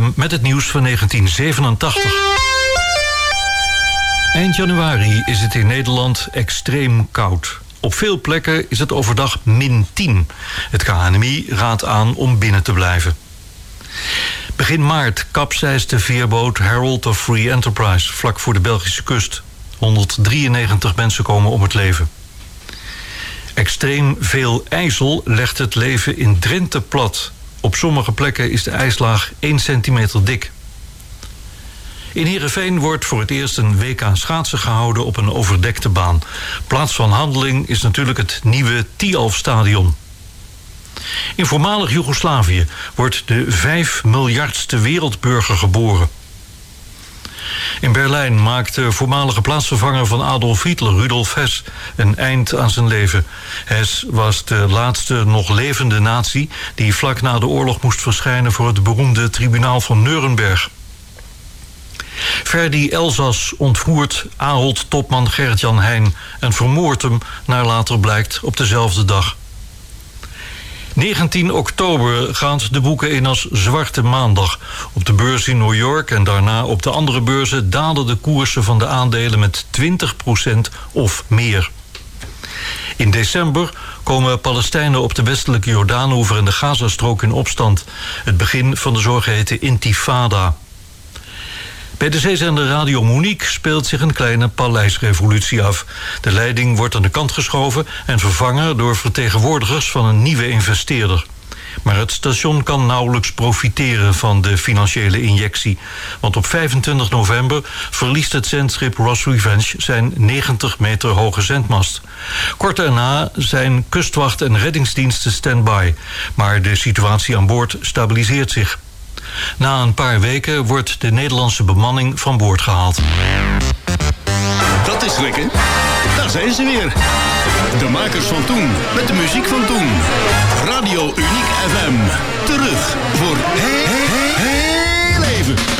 FM met het nieuws van 1987. Eind januari is het in Nederland extreem koud. Op veel plekken is het overdag min 10. Het KNMI raadt aan om binnen te blijven. Begin maart kapseist de veerboot Herald of Free Enterprise... vlak voor de Belgische kust. 193 mensen komen om het leven. Extreem veel ijzel legt het leven in Drenthe plat. Op sommige plekken is de ijslaag 1 centimeter dik. In Heerenveen wordt voor het eerst een WK schaatsen gehouden op een overdekte baan. Plaats van handeling is natuurlijk het nieuwe Tialf-stadion. In voormalig Joegoslavië wordt de 5 miljardste wereldburger geboren. In Berlijn maakte voormalige plaatsvervanger van Adolf Hitler, Rudolf Hess, een eind aan zijn leven. Hess was de laatste nog levende nazi die vlak na de oorlog moest verschijnen voor het beroemde tribunaal van Nuremberg. Verdi Elzas ontvoert Ahold-topman Gerrit-Jan Heijn... en vermoordt hem, naar later blijkt, op dezelfde dag. 19 oktober gaat de boeken in als Zwarte Maandag. Op de beurs in New York en daarna op de andere beurzen... dalen de koersen van de aandelen met 20% of meer. In december komen Palestijnen op de westelijke Jordaanoever... en de Gazastrook in opstand. Het begin van de zogeheten intifada... Bij de zeezender Radio Monique speelt zich een kleine paleisrevolutie af. De leiding wordt aan de kant geschoven en vervangen door vertegenwoordigers van een nieuwe investeerder. Maar het station kan nauwelijks profiteren van de financiële injectie. Want op 25 november verliest het zendschip Ross Revenge zijn 90 meter hoge zendmast. Kort daarna zijn kustwacht en reddingsdiensten stand-by. Maar de situatie aan boord stabiliseert zich. Na een paar weken wordt de Nederlandse bemanning van boord gehaald. Dat is lekker. Daar zijn ze weer. De makers van toen, met de muziek van toen. Radio Uniek FM. Terug voor heel, heel, heel even.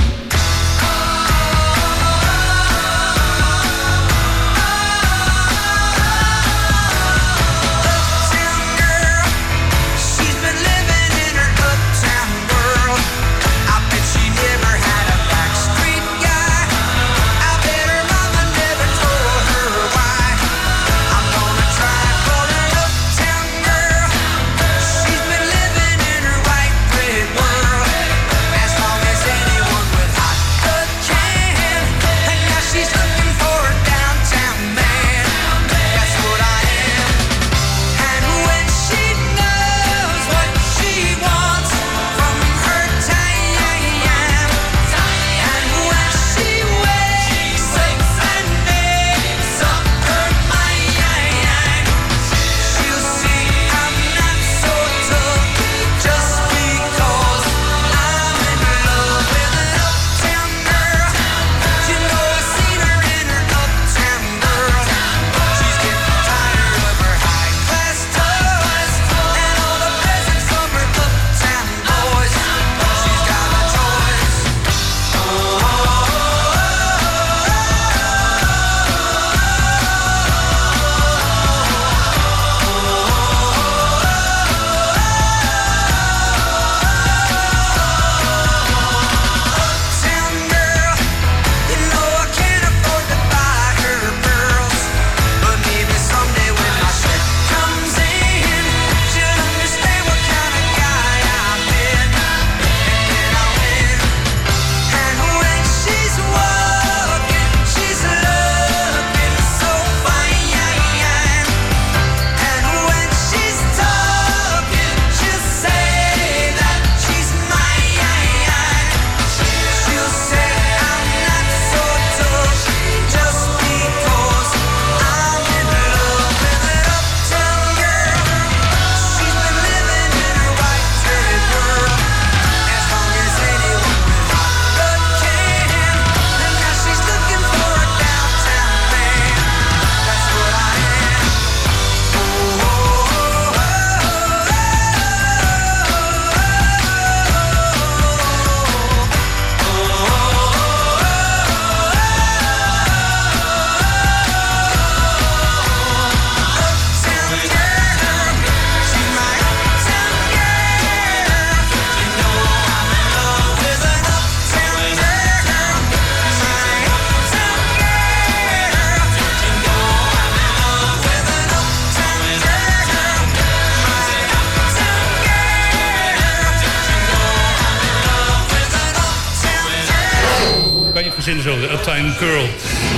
Zo, de Uptime Girl.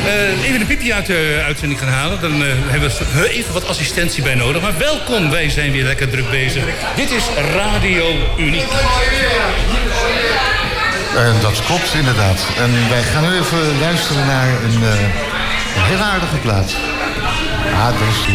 Uh, even een piepje uit de uitzending gaan halen. Dan uh, hebben we even wat assistentie bij nodig. Maar welkom, wij zijn weer lekker druk bezig. Dit is Radio Uniek. En dat klopt inderdaad. En wij gaan nu even luisteren naar een, een heel aardige plaat. Ah, dat is.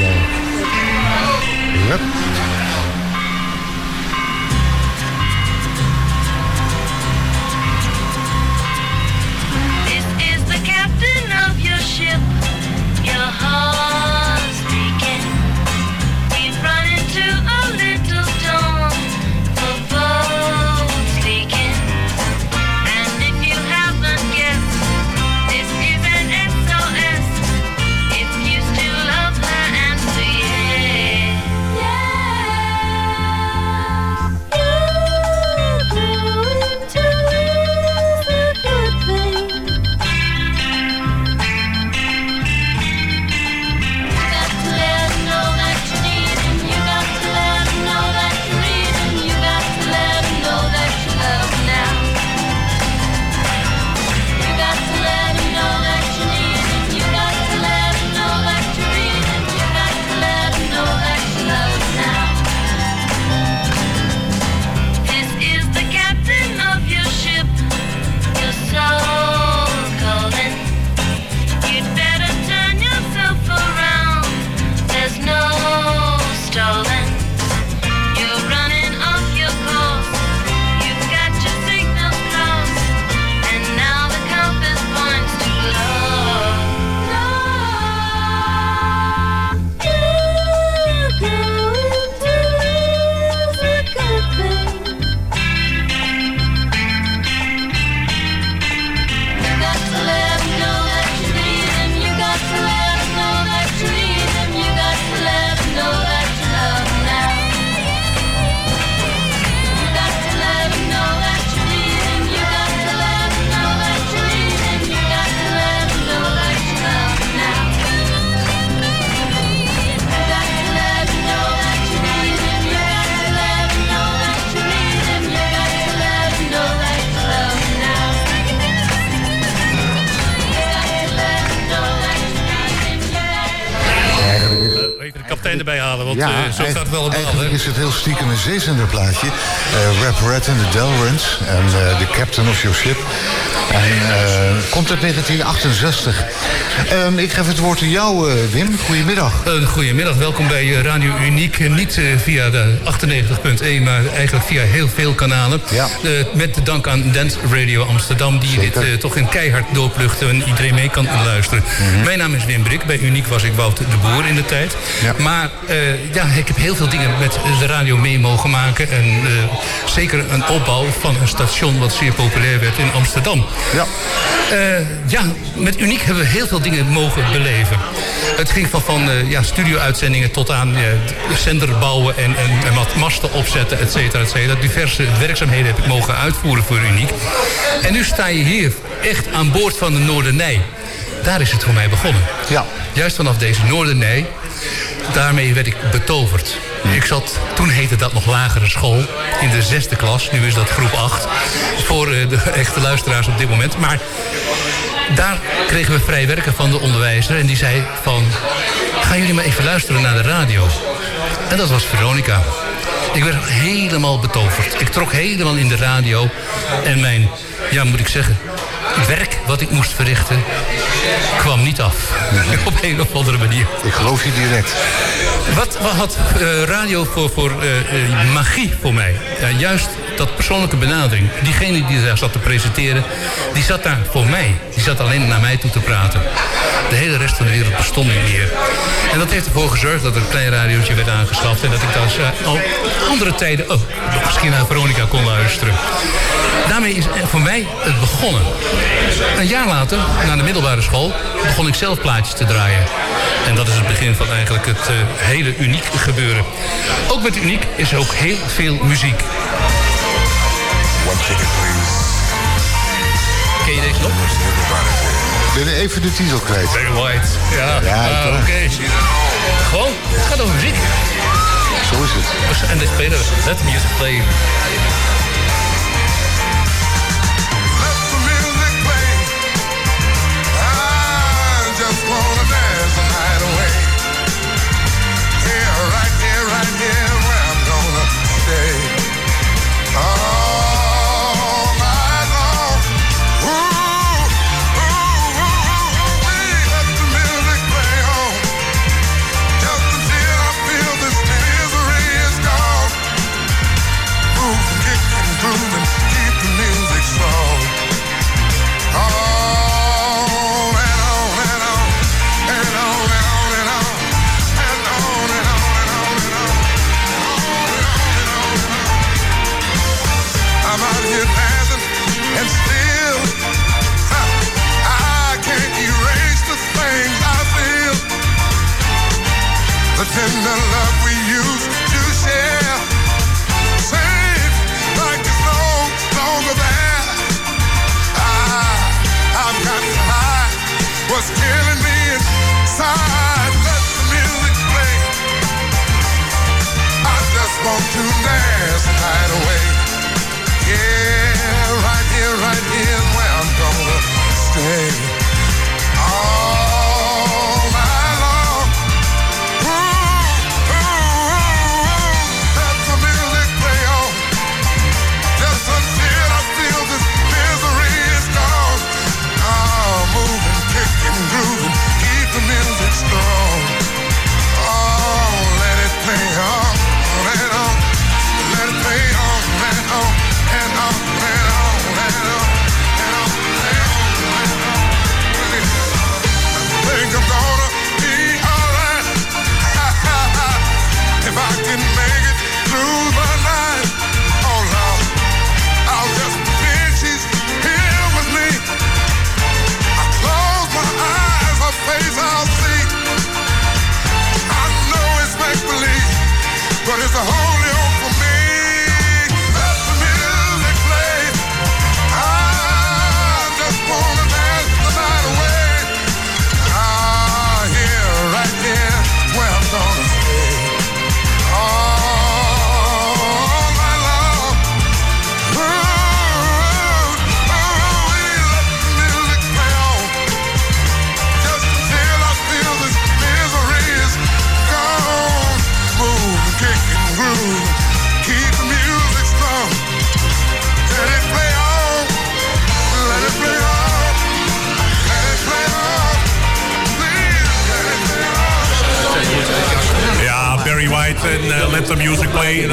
Is het heel stiekem een zeezenderplaatje. Rap Red en de Delrins en uh, The Captain of Your Ship. En uh, komt uit 1968. Um, ik geef het woord aan jou, uh, Wim. Goedemiddag. Goedemiddag, welkom bij Radio Uniek. Niet via de 98.1, maar eigenlijk via heel veel kanalen. Ja. met de dank aan Dance Radio Amsterdam... die dit toch in keihard doorplucht en iedereen mee kan luisteren. Mhm. Mijn naam is Wim Brik. Bij Uniek was ik Wout de Boer in de tijd. Ja. Maar ja, ik heb heel veel dingen met de radio mee mogen maken. En zeker een opbouw van een station wat zeer populair werd in Amsterdam. Ja. Uh, ja, met Uniek hebben we heel veel dingen mogen beleven. Het ging van, van uh, ja, studio-uitzendingen tot aan uh, zender bouwen en, en, en, wat masten opzetten, et cetera, et cetera. Diverse werkzaamheden heb ik mogen uitvoeren voor Uniek. En nu sta je hier echt aan boord van de Noordernij. Daar is het voor mij begonnen. Ja. Juist vanaf deze Noordernij. Daarmee werd ik betoverd. Ik zat, toen heette dat nog lagere school, in de zesde klas. Nu is dat groep 8, voor eh, de echte luisteraars op dit moment. Maar daar kregen we vrij werken van de onderwijzer. En die zei van, gaan jullie maar even luisteren naar de radio. En dat was Veronica. Ik werd helemaal betoverd. Ik trok helemaal in de radio. En mijn, ja moet ik zeggen, werk wat ik moest verrichten kwam niet af. Op een of andere manier. Ik geloof je direct. Wat, wat had uh, radio voor, voor uh, magie voor mij? juist dat persoonlijke benadering. Diegene die daar zat te presenteren, die zat daar voor mij. Die zat alleen naar mij toe te praten. De hele rest van de wereld bestond niet meer. En dat heeft ervoor gezorgd dat er een klein radiootje werd aangeschaft. En dat ik dan al andere tijden oh, misschien naar Veronica kon luisteren. Daarmee is voor mij het begonnen. Een jaar later, na de middelbare school, begon ik zelf plaatjes te draaien. En dat is het begin van eigenlijk het uh, hele uniek gebeuren. Ook met uniek is er ook heel veel muziek. One ticket, please. Ken je deze nog? Ik ben even de titel kwijt. Very White. Ja, ja uh, oké. Okay. Gewoon, het gaat over muziek. Zo is het. En dit spelen we. Let music play. just wanna dance the night away. Here, right here, right here.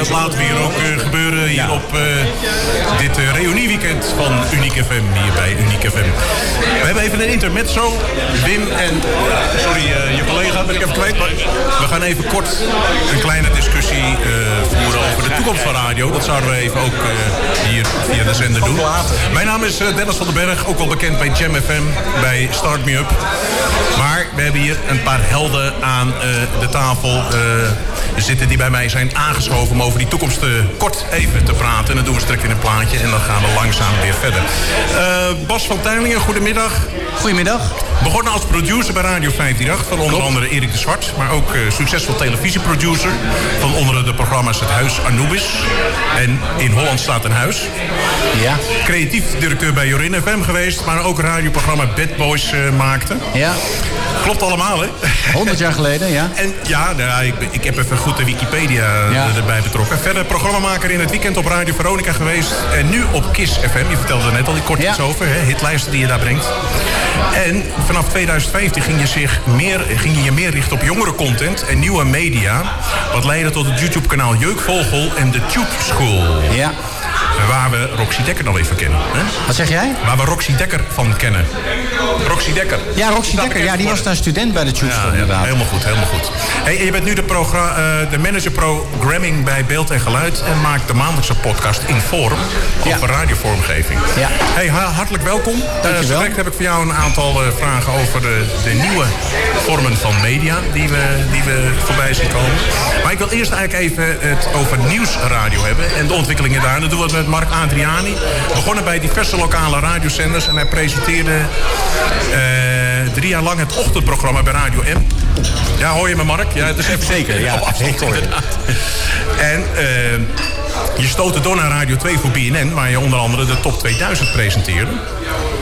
Dat laten we hier ook eh, gebeuren hier op eh, dit uh, reunieweekend van Unique FM. Hier bij Unique FM. We hebben even een intermezzo. Wim en, sorry, eh, je collega ben ik even kwijt. Maar we gaan even kort een kleine discussie eh, voeren over de toekomst van radio. Dat zouden we even ook eh, hier via de zender doen. Mijn naam is eh, Dennis van den Berg, ook wel bekend bij Jam FM, bij Start Me Up. Maar we hebben hier een paar helden aan eh, de tafel eh, zitten die bij mij zijn aangeschoven om over die toekomst eh, kort even te praten. En dan doen we straks in een plaatje en dan gaan we langzaam weer verder. Eh, Bas van Tuinlingen, goedemiddag. Goedemiddag. Begonnen als producer bij Radio 538 van onder andere Erik de Zwart. Maar ook eh, succesvol televisieproducer van onder de programma's Het Huis Anubis. En In Holland staat een huis. Ja. Creatief directeur bij Jorin FM geweest. Maar ook radioprogramma Bad Boys eh, maakte. Ja. Klopt allemaal, hè? 100 jaar geleden, ja. En ja, nou, ik, ik heb even goed de Wikipedia Ja. erbij betrokken. Verder programmamaker in het weekend op Radio Veronica geweest. En nu op KISS FM. Je vertelde er net al die kort Ja. iets over. Hè? Hitlijsten die je daar brengt. En vanaf 2015 ging je, zich meer, ging je je meer richten op jongere content en nieuwe media. Wat leidde tot het YouTube-kanaal Jeukvogel en de Tube School. Ja. Waar we Roxy Dekker dan even kennen. Hè? Wat zeg jij? Waar we Roxy Dekker van kennen. Roxy Dekker. Ja, Roxy Dekker. Ja, die was daar student bij de Tube Ja, ja, inderdaad. helemaal goed, helemaal goed. Hey, je bent nu de, eh, de manager programming bij Beeld en Geluid... en maakt de maandelijkse podcast in vorm over radiovormgeving. Ja. Hey, ha- hartelijk welkom. Dankjewel. Uh, heb ik voor jou een aantal eh, vragen over de, de nieuwe vormen van media... Die we, die we voorbij zien komen. Maar ik wil eerst eigenlijk even het over nieuwsradio hebben... en de ontwikkelingen daar. En dat doen we met Mark Adriani. Begonnen bij diverse lokale radiozenders... en hij presenteerde eh, drie jaar lang het ochtendprogramma bij Radio M. Ja, hoor je me, Mark? Ja, het is even Zeker, ja. Op afstand. En eh, je stootte door naar Radio 2 voor BNN... waar je onder andere de Top 2000 presenteerde.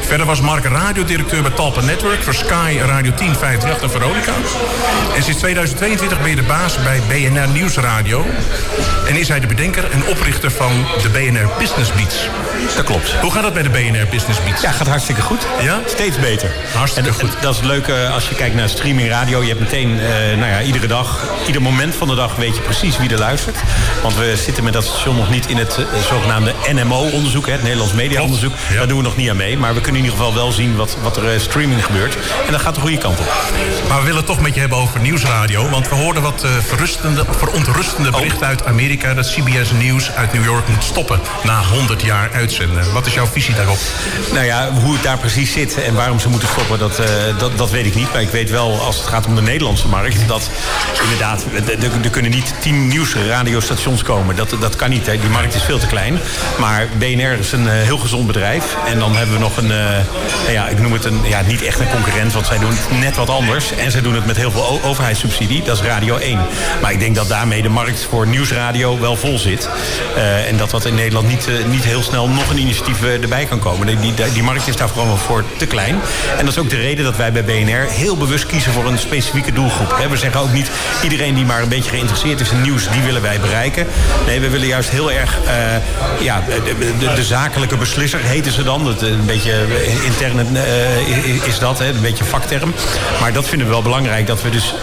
Verder was Mark radiodirecteur bij Talpa Network... voor Sky, Radio 10, 538 en Veronica. En sinds 2022 ben je de baas bij BNR Nieuwsradio. En is hij de bedenker en oprichter van de BNR Business Beats. Dat klopt. Hoe gaat het bij de BNR Business Beats? Ja, gaat hartstikke goed. Ja? Steeds beter. Hartstikke en, goed. en Dat is leuk eh, als je kijkt naar streaming radio. Je hebt meteen, eh, nou ja, iedere dag, ieder moment van de dag weet je precies wie er luistert. Want we zitten met dat station nog niet in het eh, zogenaamde NMO-onderzoek, het Nederlands Media-onderzoek. Ja. Daar doen we nog niet aan mee. Maar we kunnen in ieder geval wel zien wat, wat er eh, streaming gebeurt. En dat gaat de goede kant op. Maar we willen het toch met je hebben over nieuwsradio. Want we hoorden wat eh, verrustende, verontrustende berichten uit Amerika... dat CBS News uit New York moet stoppen na 100 jaar uitzenden. Wat is jouw visie daarop? Nou ja, hoe het daar precies zit en waarom ze moeten stoppen, dat, eh, dat, dat weet ik niet. Maar ik weet wel, als het gaat om de Nederlandse markt, dat inderdaad, er- kunnen niet tien nieuwsradiostations komen. Dat, dat kan niet, hè. die markt is veel te klein. Maar BNR is een heel gezond bedrijf. En dan hebben we nog een, nou ja, ik noem het een, ja, niet echt een concurrent, want zij doen net wat anders. En zij doen het met heel veel overheidssubsidie, dat is Radio 1. Maar ik denk dat daarmee de markt voor nieuwsradio wel vol zit. Eh, en dat dat in Nederland niet, eh, niet heel snel nog een initiatief eh, erbij kan komen. Die, die, markt is daar gewoon voor te klein. En dat is ook de reden dat wij bij BNR heel bewust kiezen voor een specifieke doelgroep. We zeggen ook niet iedereen die maar een beetje geïnteresseerd is in nieuws, die willen wij bereiken. Nee, we willen juist heel erg eh, ja, de, de, zakelijke beslisser heten ze dan. Dat, eh, een beetje eh, interne eh, is dat, hè, een beetje vakterm. Maar dat vinden we wel belangrijk. Dat we dus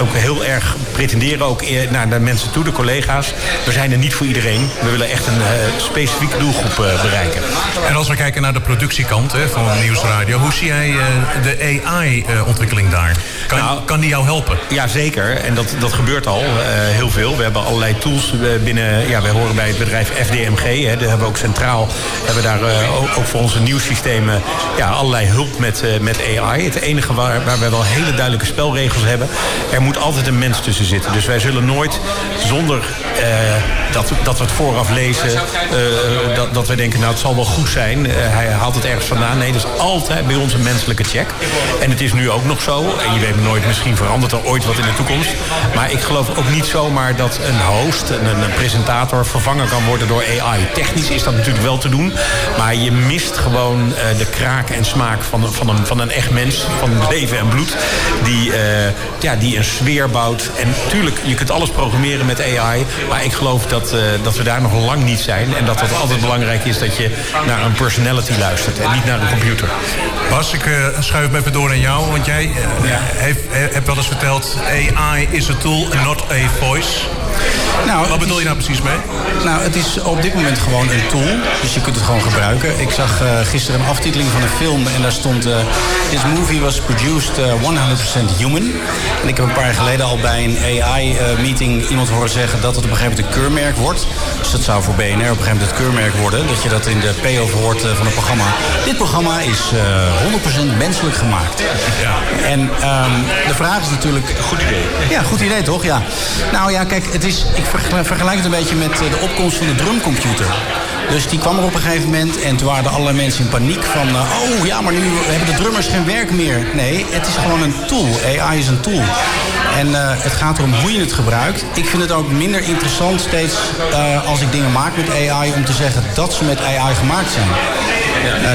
ook heel erg pretenderen ook naar de mensen toe, de collega's. We zijn er niet voor iedereen. We willen echt een eh, specifieke doelgroep eh, bereiken. En als we kijken naar de productiekant hè, van Nieuwsradio... hoe zie jij eh, de AI-ontwikkeling daar? Kan, Nou, kan die jou helpen? Ja, zeker. En dat, dat gebeurt al eh, heel veel. We hebben allerlei tools eh, binnen... Ja, wij horen bij het bedrijf FDMG. Hè, daar hebben we ook centraal... hebben we daar eh, ook, ook voor onze nieuwssystemen... Ja, allerlei hulp met, eh, met AI. Het enige waar, waar wij wel hele duidelijke spelregels hebben... er moet altijd een mens tussen zitten. Dus wij zullen nooit zonder eh, dat, dat we het vooraf lezen... eh, dat, dat we denken, nou, het zal wel goed zijn. Eh, hij haalt het ergens vandaan. Nee, dat is altijd bij ons een menselijke check. En het is nu ook nog zo. En je weet nooit, misschien verandert er ooit wat in de toekomst. Maar ik geloof ook niet zomaar dat een host, een, een presentator... vervangen kan worden door AI. Technisch is dat natuurlijk wel te doen. Maar je mist gewoon eh, de kraak en smaak van, van, een, van een echt mens. Van leven en bloed. Die, eh, ja, die een sfeer bouwt. En tuurlijk, je kunt alles programmeren met AI. Maar ik geloof dat, eh, dat we daar nog lang niet zijn. En dat het altijd belangrijk is dat je naar een personality luistert. En niet naar een computer. Bas, ik eh, schuif me even door naar jou. Want jij heeft, hebt wel eens verteld... AI is a tool and not a voice. Nou, Wat bedoel is- je nou precies mee? Nou, het is op dit moment gewoon een tool. Dus je kunt het gewoon gebruiken. Ik zag eh, gisteren een van een film en daar stond... eh This movie was produced eh, 100% human. En ik heb een paar jaar geleden al bij een AI-meeting iemand horen zeggen... dat het op een gegeven moment een keurmerk wordt. Dus dat zou voor BNR op een gegeven moment het keurmerk worden. Dat je dat in de payoff hoort eh, van het programma. Dit programma is eh 100% menselijk gemaakt. En ehm, de vraag is natuurlijk... Goed idee. Ja, goed idee toch? Ja. Nou ja, kijk, het is, ik vergel- vergelijk het een beetje met eh, de opkomst van de drumcomputer. Dus die kwam er op een gegeven moment en toen waren er allerlei mensen in paniek van... eh, oh ja, maar nu hebben de drummers geen werk meer. Nee, het is gewoon een tool. AI is een tool. En eh, het gaat erom hoe je het gebruikt. Ik vind het ook minder interessant steeds eh, als ik dingen maak met AI... om te zeggen dat ze met AI gemaakt zijn.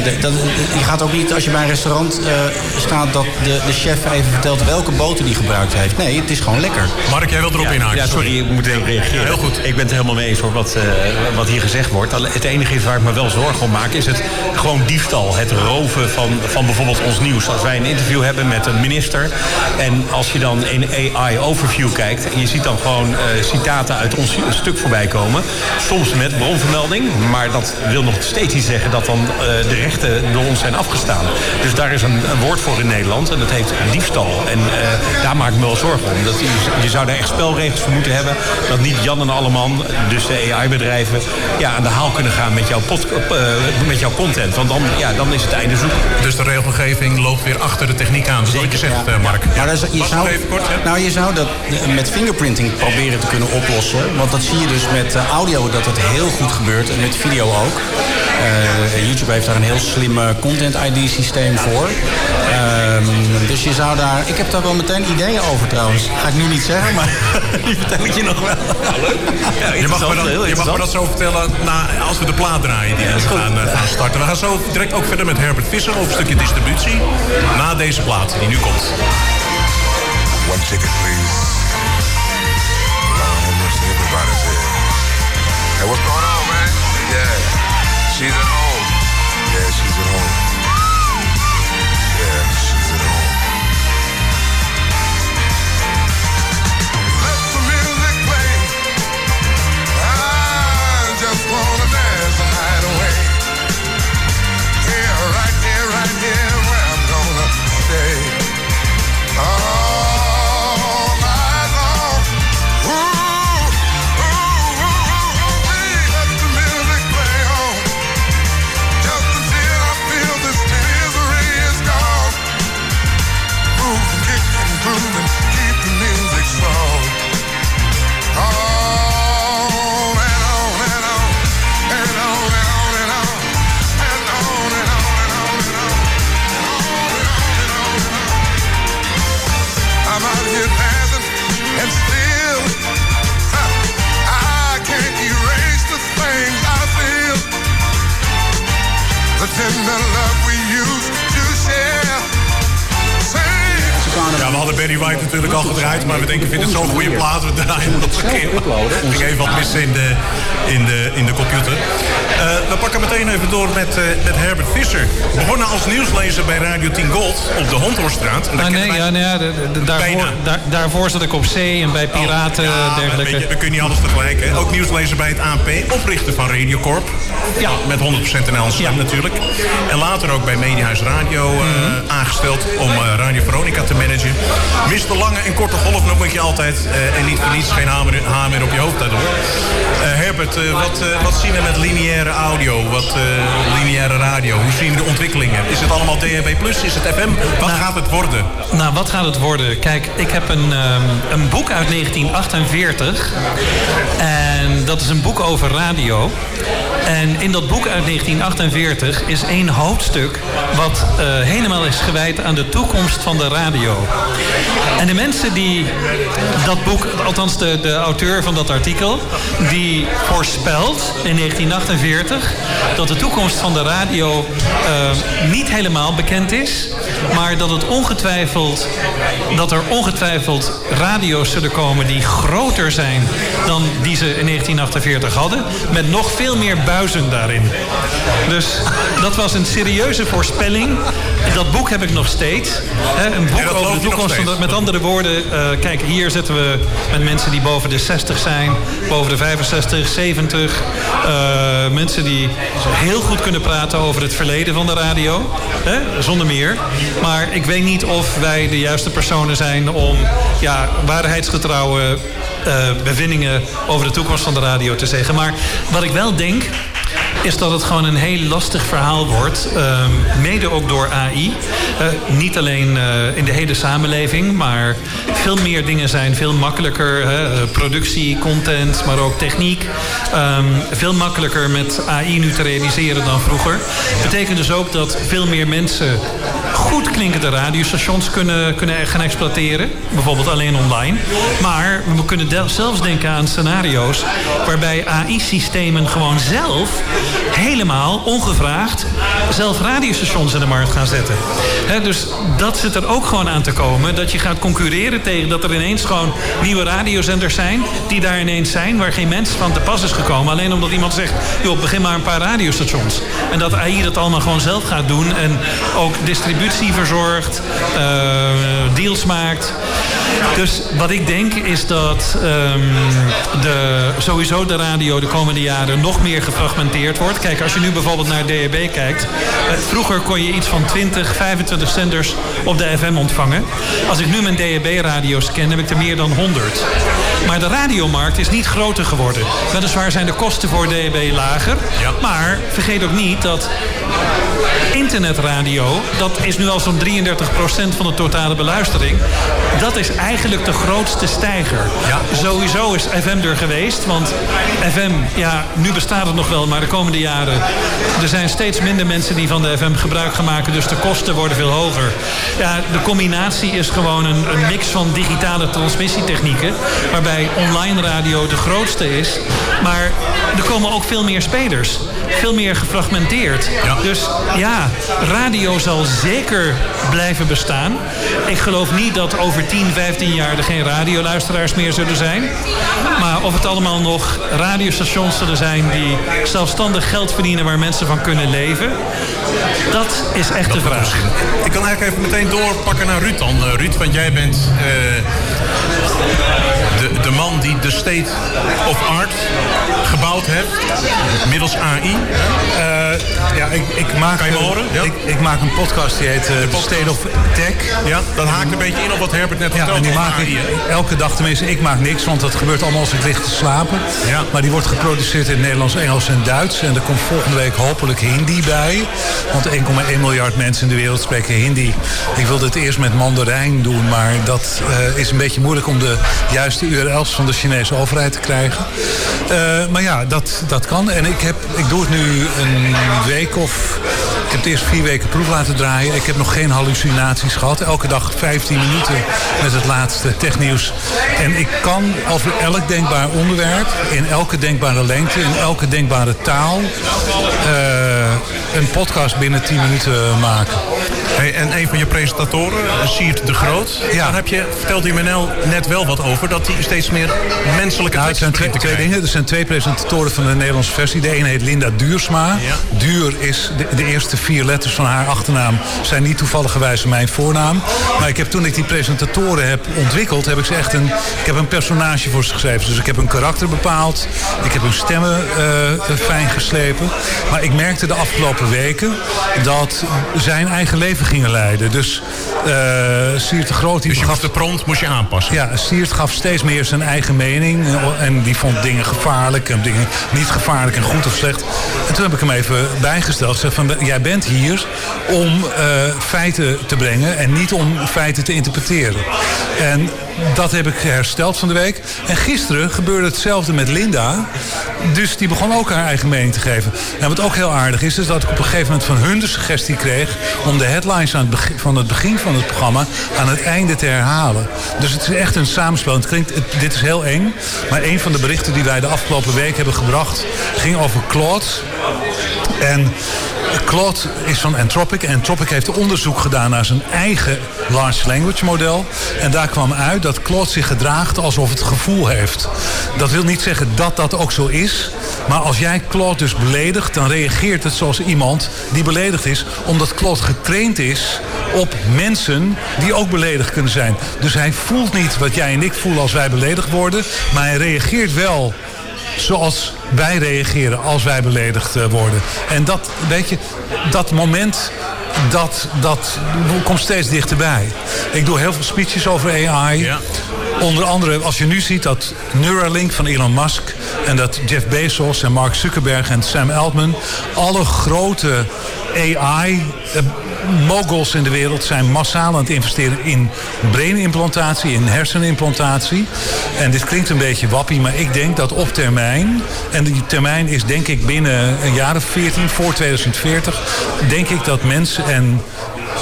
De- dat, je gaat ook niet als je bij een restaurant eh, staat... dat de, de chef even vertelt welke boter die gebruikt heeft. Nee, het is gewoon lekker. Mark, jij wilt erop inhaken. Ja, sorry, ik moet even reageren. heel goed. Ik ben het helemaal mee eens hoor, wat, eh, wat hier gezegd wordt. Het enige is waar ik me wel zorgen om maak, is het gewoon diefstal. Het roven van, van bijvoorbeeld ons nieuws. Als wij een interview hebben met een minister... en als je dan in AI-overview kijkt... en je ziet dan gewoon eh, citaten uit ons stuk voorbij komen... soms met bronvermelding, maar dat wil nog steeds niet zeggen... dat dan eh, de rechten door ons zijn afgestaan. Dus daar is een, een woord voor in Nederland en dat heet diefstal. En eh, daar maak ik me wel zorgen om. Dat je, je zou daar echt spelregels voor moeten hebben... dat niet Jan en Alleman, dus de AI-bedrijven... Ja, aan de haal kunnen gaan met jouw, pod, eh, met jouw content. Want dan, ja, dan is het einde zoek. Dus de regelgeving loopt weer achter de techniek aan. Dat is wat je zegt, eh, Mark. Maar dat is- je, zou, even kort, hè? nou, je zou dat eh, met fingerprinting proberen te kunnen oplossen. Want dat zie je dus met audio dat het heel goed gebeurt. En met video ook. YouTube heeft daar een heel slim eh, content ID systeem voor. Ehm, dus je zou daar... Ik heb daar wel meteen ideeën over trouwens. Ga ik nu niet zeggen, maar die vertel ik je nog wel. Je mag, me dat, je mag me dat zo vertellen na, als we de plaat draaien die we gaan, eh, gaan starten. We gaan zo direct ook verder met Herbert Visser over een stukje distributie. Na deze plaat die nu komt. One ticket, please. Lord have mercy, everybody's here. Hey, what's going on, man? Yeah, she's natuurlijk al gedraaid. Maar we denken, vinden het zo'n goede plaat. We draaien hem nog een keer. Ik ging even wat mis in de, in de, in de computer. Eh, we pakken meteen even door met, eh, met Herbert Visser. Begonnen als nieuwslezer bij Radio 10 Gold op de Hondhorststraat. Ah, nee, ja, nee, ja, de- de- daarvoor, daar, daarvoor zat ik op zee en bij piraten Oh, en ja, dergelijke. weet je, we kunnen niet alles tegelijk. Hè. Ook nieuwslezer bij het ANP. Oprichter van Radiocorp. Ja. Met 100% NL stem. Mhm. natuurlijk. En later ook bij Mediahuis Radio eh, aangesteld om eh, Radio Veronica te managen. Mr. Lange en Korte Golf noem ik je altijd. eh, en niet voor niets geen hamer, hamer op je hoofd daardoor. Eh, Herbert, eh, wat, eh, wat zien we met lineaire audio? Wat eh, lineaire radio? Hoe zien we de ontwikkelingen? Is het allemaal DHB+? Is het FM? Wat gaat het worden? Nou, wat gaat het worden? Kijk, ik heb een, ehm, een boek uit 1948. En dat is een boek over radio. En in dat boek uit 1948 is één hoofdstuk... wat eh, helemaal is gewijd aan de toekomst van de radio. En de mensen die dat boek... althans de, de auteur van dat artikel... die voorspelt in 1948... dat de toekomst van de radio eh, niet helemaal bekend is... maar dat het ongetwijfeld... dat er ongetwijfeld radio's zullen komen die groter zijn... dan die ze in 1948 hadden... met nog veel meer buizen daarin. Dus dat was een serieuze voorspelling. Dat boek heb ik nog steeds. Hè, een En boek over de toekomst. Van de, steeds? met andere woorden, eh, kijk, hier zitten we met mensen die boven de 60 zijn, boven de 65, 70. eh, mensen die heel goed kunnen praten over het verleden van de radio, hè, zonder meer. Maar ik weet niet of wij de juiste personen zijn om ja, waarheidsgetrouwe eh, bevindingen over de toekomst van de radio te zeggen. Maar wat ik wel denk, is dat het gewoon een heel lastig verhaal wordt. ehm, mede ook door AI. Eh, niet alleen eh, in de hele samenleving, maar veel meer dingen zijn veel makkelijker. Hè? Eh, productie, content, maar ook techniek. ehm, veel makkelijker met AI nu te realiseren dan vroeger. Betekent dus ook dat veel meer mensen goed klinkende radiostations kunnen, kunnen gaan exploiteren. Bijvoorbeeld alleen online. Maar we kunnen zelfs denken aan scenario's waarbij AI-systemen gewoon zelf helemaal ongevraagd zelf radiostations in de markt gaan zetten. Dus dat zit er ook gewoon aan te komen. Dat je gaat concurreren tegen dat er ineens gewoon nieuwe radiozenders zijn. Die daar ineens zijn waar geen mens van te pas is gekomen. Alleen omdat iemand zegt, joh, begin maar een paar radiostations. En dat AI dat allemaal gewoon zelf gaat doen. En ook distributie verzorgt. eh, deals maakt. Dus wat ik denk is dat ehm, de, sowieso de radio de komende jaren nog meer gefragmenteerd wordt. Kijk, als je nu bijvoorbeeld naar DHB kijkt. eh, vroeger kon je iets van 20, 25 zenders op de FM ontvangen. Als ik nu mijn DHB-radio's ken, heb ik er meer dan 100. Maar de radiomarkt is niet groter geworden. Weliswaar zijn de kosten voor DHB lager. Maar vergeet ook niet dat internetradio, dat is nu al zo'n 33% van de totale beluistering. Dat is eigenlijk de grootste stijger. Sowieso is FM er geweest, want FM, ja, nu bestaat het nog wel, maar de komende jaren, er zijn steeds minder mensen die van de FM gebruik gaan maken, dus de kosten worden veel hoger. Ja, de combinatie is gewoon een, een mix van digitale transmissietechnieken, waarbij online radio de grootste is, maar er komen ook veel meer spelers, veel meer gefragmenteerd. Dus ja, radio zal zeker blijven bestaan. Ik geloof niet dat over 10, 15 jaar er geen radioluisteraars meer zullen zijn. Maar of het allemaal nog radiostations zullen zijn die zelfstandig geld verdienen waar mensen van kunnen leven, dat is echt de vraag. Ik kan eigenlijk even meteen doorpakken naar Ruud dan. Eh, Ruud, want jij bent eh, de State of Art gebouwd heeft. Middels AI. Eh, ja, ik, ik maak, Kan je me horen? Ja? Ik, ik maak een podcast die heet The State of Tech. Ja, dat haakt een beetje in op wat Herbert net Ja, vertelde. en die maak ik elke dag, tenminste, ik maak niks, want dat gebeurt allemaal als ik lig te slapen. Ja. Maar die wordt geproduceerd in Nederlands, Engels en Duits. En er komt volgende week hopelijk Hindi bij. Want 1,1 miljard mensen in de wereld spreken Hindi. Ik wilde het eerst met Mandarijn doen, maar dat eh, is een beetje moeilijk om de juiste URL's van de Chinese overheid te krijgen. Eh, maar ja, dat, dat kan. En ik, heb, ik doe het nu een week of... Ik heb het eerst vier weken proef laten draaien. Ik heb nog geen hallucinaties gehad. Elke dag 15 minuten met het laatste technieuws. En ik kan over elk denkbaar onderwerp, in elke denkbare lengte, in elke denkbare taal, eh, een podcast binnen 10 minuten maken. Hey, en een van je presentatoren, Siert de Groot. Ja. Daar heb je, vertelde u me nou net wel wat over... dat hij steeds meer menselijke Nou, het zijn twee, dingen. Er zijn twee presentatoren van de Nederlandse versie. De ene heet Linda Duursma. Ja. Duur is de, de eerste vier letters van haar achternaam. Zijn niet toevalligerwijs mijn voornaam. Maar ik heb toen ik die presentatoren heb ontwikkeld, heb ik ze echt een. Ik heb een personage voor ze geschreven. Dus ik heb een karakter bepaald. Ik heb hun stemmen eh, fijn geslepen. Maar ik merkte de afgelopen weken dat zijn eigen leven gingen leiden. Dus eh Siert de Groot die Dus je moest de prompt moest je aanpassen. ja, Siert gaf steeds meer zijn eigen mening. En die vond dingen gevaarlijk en dingen niet gevaarlijk en goed of slecht. En toen heb ik hem even bijgesteld. Zeg van, jij bent hier om eh, feiten te brengen en niet om feiten te interpreteren. En dat heb ik hersteld van de week. En gisteren gebeurde hetzelfde met Linda. Dus die begon ook haar eigen mening te geven. En wat ook heel aardig is, is dat ik op een gegeven moment van hun de suggestie kreeg... om de aan het begin, van het begin van het programma aan het einde te herhalen. Dus het is echt een samenspel. Het klinkt, dit is heel eng. Maar een van de berichten die wij de afgelopen week hebben gebracht... ging over Claude. En Claude is van Anthropic. Anthropic heeft onderzoek gedaan naar zijn eigen large language model. En daar kwam uit dat Claude zich gedraagt alsof het gevoel heeft. Dat wil niet zeggen dat dat ook zo is. Maar als jij Claude dus beledigt, dan reageert het zoals iemand die beledigd is. Omdat Claude getraind is op mensen die ook beledigd kunnen zijn. Dus hij voelt niet wat jij en ik voelen als wij beledigd worden. Maar hij reageert wel zoals wij reageren als wij beledigd eh, worden. En dat, weet je, dat moment, dat, dat komt steeds dichterbij. Ik doe heel veel speeches over AI. Ja. Onder andere, als je nu ziet dat Neuralink van Elon Musk... en dat Jeff Bezos en Mark Zuckerberg en Sam Altman... alle grote AI-moguls in de wereld zijn massaal aan het investeren in brainimplantatie, in hersenimplantatie. En dit klinkt een beetje wappie, maar ik denk dat op termijn... en die termijn is denk ik binnen een jaar of 14, voor 2040... denk ik dat mensen en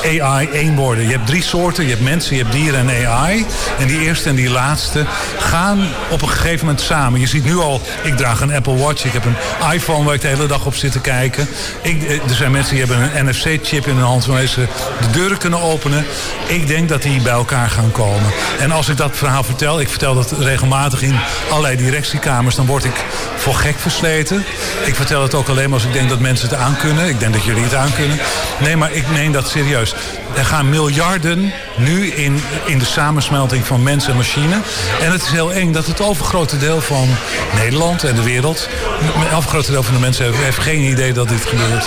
AI één worden. Je hebt drie soorten. Je hebt mensen, je hebt dieren en AI. En die eerste en die laatste gaan op een gegeven moment samen. Je ziet nu al, ik draag een Apple Watch. Ik heb een iPhone waar ik de hele dag op zit te kijken. Ik, eh, er zijn mensen die hebben een NFC-chip in hun hand... waarmee ze de deuren kunnen openen. Ik denk dat die bij elkaar gaan komen. En als ik dat verhaal vertel... ik vertel dat regelmatig in allerlei directiekamers... dan word ik voor gek versleten. Ik vertel het ook alleen maar als ik denk dat mensen het aan kunnen. Ik denk dat jullie het aan kunnen. Nee, maar ik meen dat serieus. Er gaan miljarden nu in, in de samensmelting van mens en machine. En het is heel eng dat het overgrote deel van Nederland en de wereld... het overgrote deel van de mensen heeft, heeft geen idee dat dit gebeurt.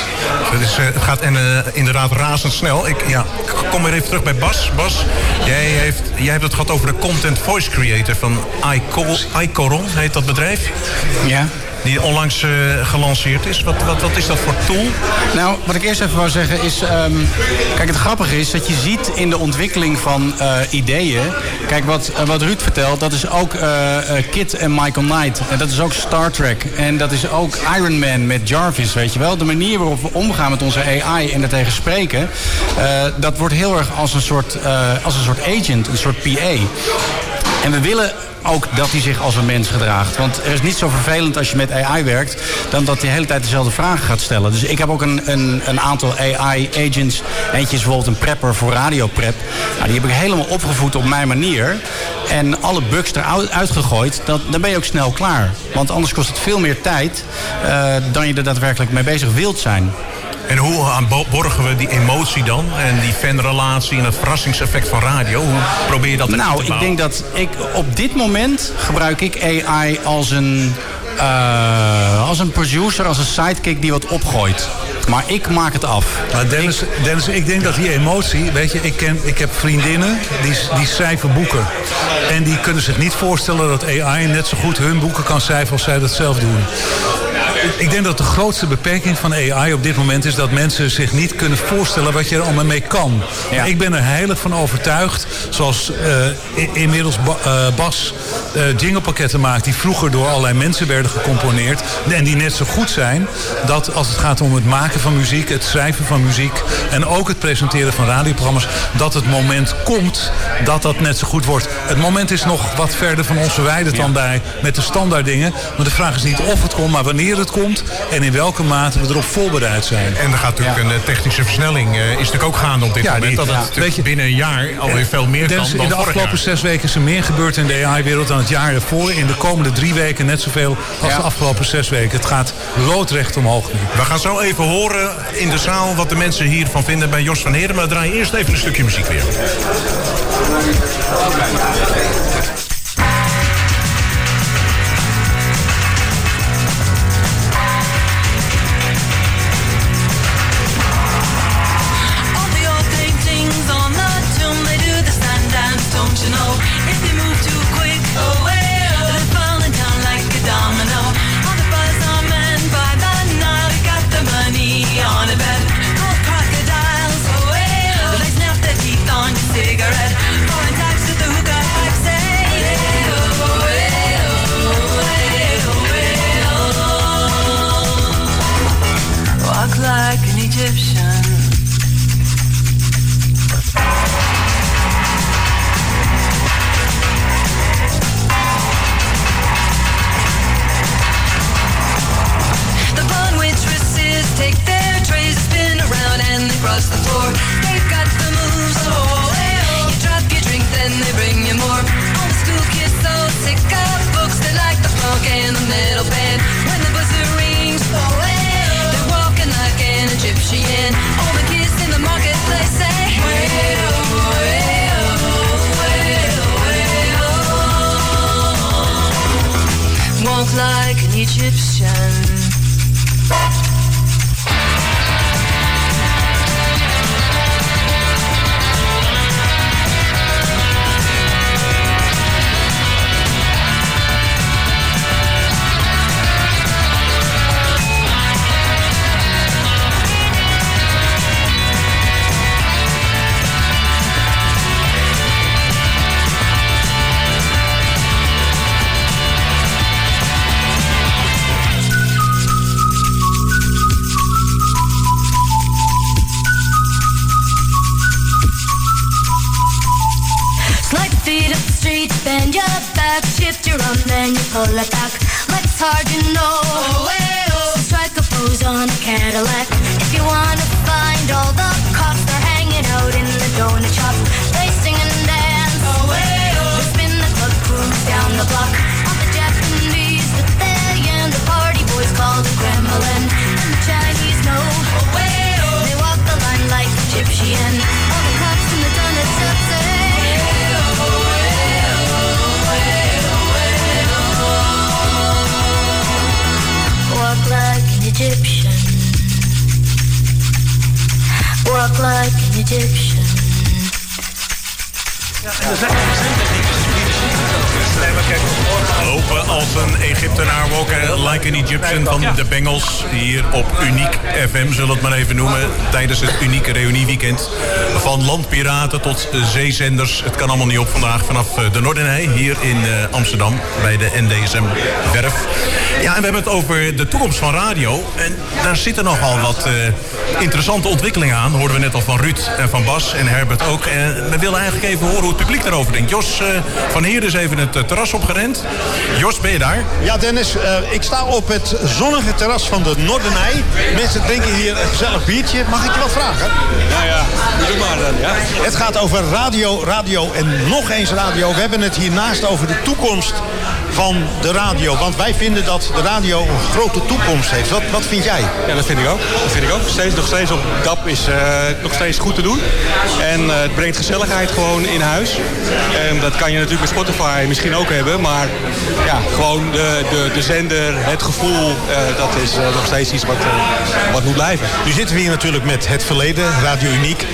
Het, is, eh, het gaat en, eh, inderdaad razendsnel. Ik, Ja. ik kom weer even terug bij Bas. Bas, jij, heeft, jij hebt het gehad over de content voice creator van iCo- iCoron, heet dat bedrijf. Ja. Die onlangs eh, gelanceerd is. Wat, wat, is dat voor tool? Nou, wat ik eerst even wou zeggen is... ehm, kijk, het grappige is dat je ziet in de ontwikkeling van eh, ideeën... Kijk, wat, eh, wat Ruud vertelt, dat is ook Kit en Michael Knight. En dat is ook Star Trek. En dat is ook Iron Man met Jarvis, weet je wel. De manier waarop we omgaan met onze AI en daartegen spreken... dat wordt heel erg als een, soort, als een soort agent, een soort PA. En we willen ook dat hij zich als een mens gedraagt. Want er is niet zo vervelend als je met AI werkt... dan dat hij de hele tijd dezelfde vragen gaat stellen. Dus ik heb ook een, een, een aantal AI-agents. Eentje is bijvoorbeeld een prepper voor radioprep. Nou, die heb ik helemaal opgevoed op mijn manier. En alle bugs eruit uitgegooid, dat, dan ben je ook snel klaar. Want anders kost het veel meer tijd... eh, dan je er daadwerkelijk mee bezig wilt zijn. En hoe borgen we die emotie dan? En die fanrelatie en het verrassingseffect van radio? Hoe probeer je dat erin te Nou, ik denk dat ik op dit moment gebruik ik AI als een, eh, als een producer, als een sidekick die wat opgooit. Maar ik maak het af. Maar Dennis, Dennis, ik denk dat die emotie, weet je, ik, ken, ik heb vriendinnen die, die schrijven boeken. En die kunnen zich niet voorstellen dat AI net zo goed hun boeken kan schrijven als zij dat zelf doen. Ik denk dat de grootste beperking van AI op dit moment is dat mensen zich niet kunnen voorstellen wat je er allemaal mee kan. Ja. Ik ben er heilig van overtuigd, zoals eh, inmiddels Ba- eh, Bas eh, jinglepakketten maakt die vroeger door allerlei mensen werden gecomponeerd en die net zo goed zijn, dat als het gaat om het maken van muziek, het schrijven van muziek en ook het presenteren van radioprogramma's, dat het moment komt dat dat net zo goed wordt. Het moment is nog wat verder van ons verwijderd dan bij met de standaard dingen. Maar de vraag is niet of het komt, maar wanneer het het komt en in welke mate we erop voorbereid zijn. En er gaat natuurlijk een eh, technische versnelling eh, is natuurlijk ook gaande op dit Ja, moment. die- dat het Weet je- binnen een jaar alweer veel meer Dennis, kan dan in de vorig afgelopen jaar. zes weken is er meer gebeurd in de AI-wereld dan het jaar ervoor. In de komende drie weken net zoveel als de afgelopen zes weken. Het gaat loodrecht omhoog nu. We gaan zo even horen in de zaal wat de mensen hiervan vinden bij Jos van Heren. Maar we draaien eerst even een stukje muziek weer. Like an Egyptian. Then you pull it back. Legs hard, you know. So strike a pose on a Cadillac. If you wanna find all the cops, they're hanging out in the donut shop. They sing and dance. They spin the club cruise down the block. All the Japanese, the and the party boys call the Kremlin. Like an Egyptian. Lopen als een Egyptenaar, walken like an Egyptian van de Bengals. Hier op Uniek FM, zullen we het maar even noemen. Tijdens het unieke reunieweekend. Van landpiraten tot zeezenders. Het kan allemaal niet op vandaag vanaf eh, de Noordenij. Hier in eh, Amsterdam bij de NDSM Werf. Ja, en we hebben het over de toekomst van radio. En daar zitten nogal wat eh, interessante ontwikkelingen aan. Hoorden we net al van Ruud en van Bas en Herbert ook. En we willen eigenlijk even horen hoe het publiek daarover denkt. Jos van Heer is even het terras opgerend. Jos, ben je daar? Ja, Dennis, eh, ik sta op het zonnige terras van de Noordenij. Mensen drinken hier een gezellig biertje. Mag ik je wat vragen? Ja, ja, doe maar dan, ja. Het gaat over radio, radio en nog eens radio. We hebben het hiernaast over de toekomst van de radio. Want wij vinden dat de radio een grote toekomst heeft. Wat, wat vind jij? Ja, dat vind ik ook. Dat vind ik ook. Steeds, nog steeds op DAP is eh, nog steeds goed te doen. En eh, het brengt gezelligheid gewoon in huis. En dat kan je natuurlijk met Spotify misschien ook hebben. Maar ja, gewoon de, de, de zender, het gevoel, eh, dat is nog steeds iets wat, wat moet blijven. Nu zitten we hier natuurlijk met het verleden, Radio Uniek,